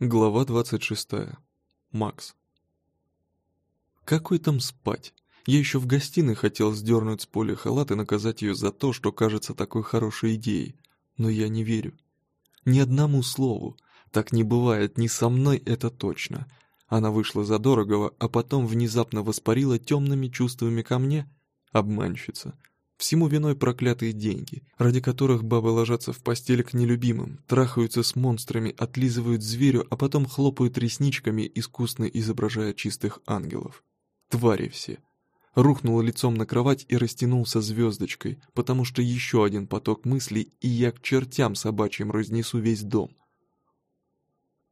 Глава 26. Макс. Какой там спать? Я еще в гостиной хотел сдернуть с поля халат и наказать ее за то, что кажется такой хорошей идеей. Но я не верю. Ни одному слову. Так не бывает, ни со мной это точно. Она вышла задорогого, а потом внезапно воспарила темными чувствами ко мне. Обманщица. Всему виной проклятые деньги, ради которых бабы ложатся в постель к нелюбимым, трахаются с монстрами, отлизывают зверю, а потом хлопают ресничками, искусно изображая чистых ангелов. Твари все. Рухнул лицом на кровать и растянулся звездочкой, потому что еще один поток мыслей, и я к чертям собачьим разнесу весь дом.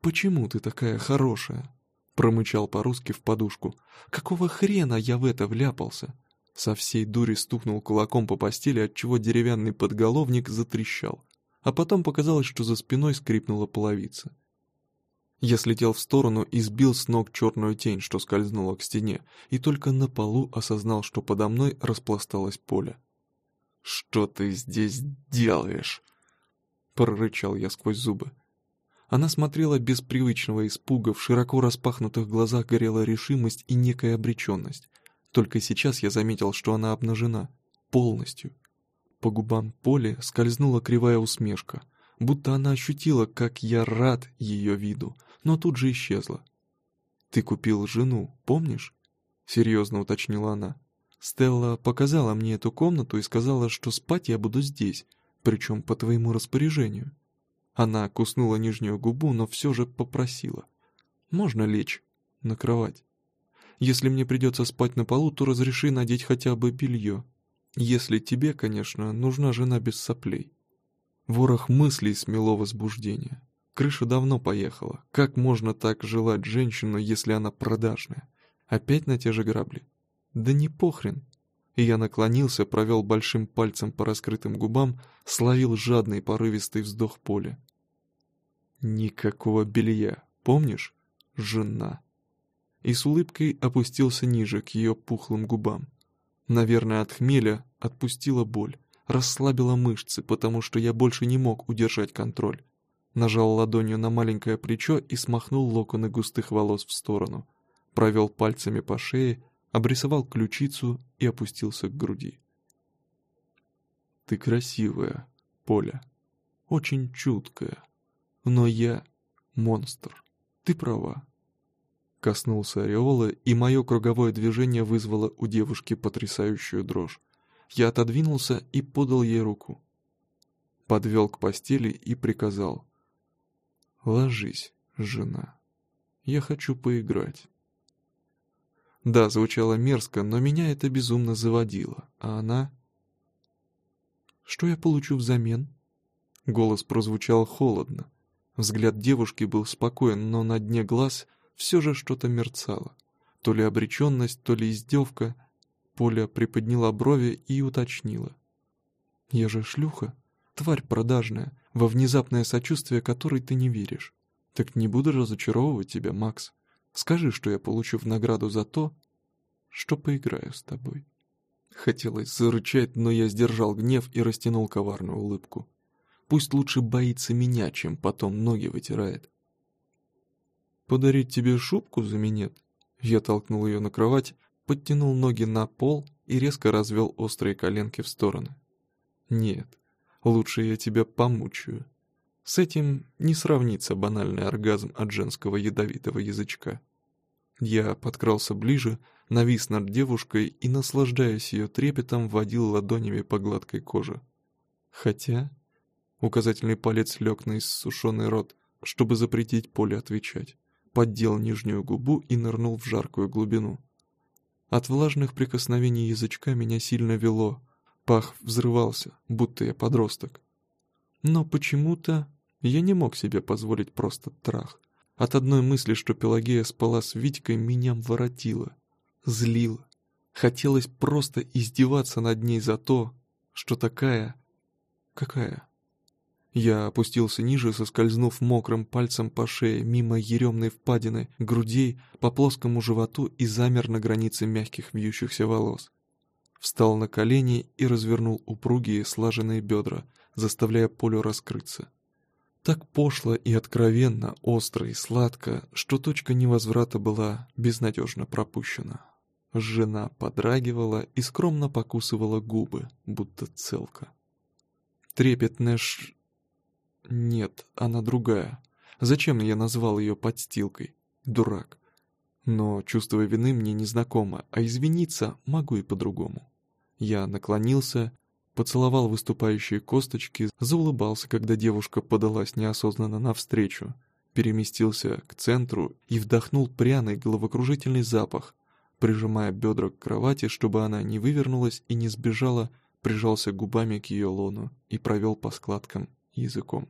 «Почему ты такая хорошая?» промычал по-русски в подушку. «Какого хрена я в это вляпался?» Со всей дури стукнул кулаком по постели, отчего деревянный подголовник затрещал. А потом показалось, что за спиной скрипнула половица. Я слетел в сторону и сбил с ног черную тень, что скользнула к стене, и только на полу осознал, что подо мной распласталось поле. «Что ты здесь делаешь?» прорычал я сквозь зубы. Она смотрела без привычного испуга, в широко распахнутых глазах горела решимость и некая обреченность. Только сейчас я заметил, что она обнажена. Полностью. По губам Поли скользнула кривая усмешка, будто она ощутила, как я рад ее виду, но тут же исчезла. «Ты купил жену, помнишь?» — серьезно уточнила она. «Стелла показала мне эту комнату и сказала, что спать я буду здесь, причем по твоему распоряжению». Она куснула нижнюю губу, но все же попросила. «Можно лечь на кровать?» Если мне придется спать на полу, то разреши надеть хотя бы белье. Если тебе, конечно, нужна жена без соплей. Ворох мыслей смело возбуждение. Крыша давно поехала. Как можно так желать женщину, если она продажная? Опять на те же грабли? Да не похрен. И я наклонился, провел большим пальцем по раскрытым губам, словил жадный порывистый вздох поля. Никакого белья, помнишь? Жена и с улыбкой опустился ниже к ее пухлым губам. Наверное, от хмеля отпустила боль, расслабила мышцы, потому что я больше не мог удержать контроль. Нажал ладонью на маленькое плечо и смахнул локоны густых волос в сторону. Провел пальцами по шее, обрисовал ключицу и опустился к груди. «Ты красивая, Поля. Очень чуткая. Но я монстр. Ты права. Коснулся ореола, и мое круговое движение вызвало у девушки потрясающую дрожь. Я отодвинулся и подал ей руку. Подвел к постели и приказал. «Ложись, жена. Я хочу поиграть». Да, звучало мерзко, но меня это безумно заводило, а она... «Что я получу взамен?» Голос прозвучал холодно. Взгляд девушки был спокоен, но на дне глаз все же что-то мерцало. То ли обреченность, то ли издевка. Поля приподняла брови и уточнила. «Я же шлюха, тварь продажная, во внезапное сочувствие которой ты не веришь. Так не буду разочаровывать тебя, Макс. Скажи, что я получу в награду за то, что поиграю с тобой». Хотелось зарычать, но я сдержал гнев и растянул коварную улыбку. Пусть лучше боится меня, чем потом ноги вытирает. «Подарить тебе шубку за минет?» Я толкнул ее на кровать, подтянул ноги на пол и резко развел острые коленки в стороны. «Нет, лучше я тебя помучаю. С этим не сравнится банальный оргазм от женского ядовитого язычка». Я подкрался ближе, навис над девушкой и, наслаждаясь ее трепетом, водил ладонями по гладкой коже. Хотя... Указательный палец лег на иссушенный рот, чтобы запретить Поле отвечать поддел нижнюю губу и нырнул в жаркую глубину. От влажных прикосновений язычка меня сильно вело, пах взрывался, будто я подросток. Но почему-то я не мог себе позволить просто трах. От одной мысли, что Пелагея спала с Витькой, меня воротило, злило. Хотелось просто издеваться над ней за то, что такая... Какая? Я опустился ниже, соскользнув мокрым пальцем по шее, мимо еремной впадины, грудей, по плоскому животу и замер на границе мягких вьющихся волос. Встал на колени и развернул упругие слаженные бедра, заставляя полю раскрыться. Так пошло и откровенно, остро и сладко, что точка невозврата была безнадежно пропущена. Жена подрагивала и скромно покусывала губы, будто целка. Трепетная ш... Нет, она другая. Зачем я назвал ее подстилкой? Дурак. Но чувство вины мне незнакомо, а извиниться могу и по-другому. Я наклонился, поцеловал выступающие косточки, заулыбался, когда девушка подалась неосознанно навстречу, переместился к центру и вдохнул пряный головокружительный запах, прижимая бедра к кровати, чтобы она не вывернулась и не сбежала, прижался губами к ее лону и провел по складкам языком.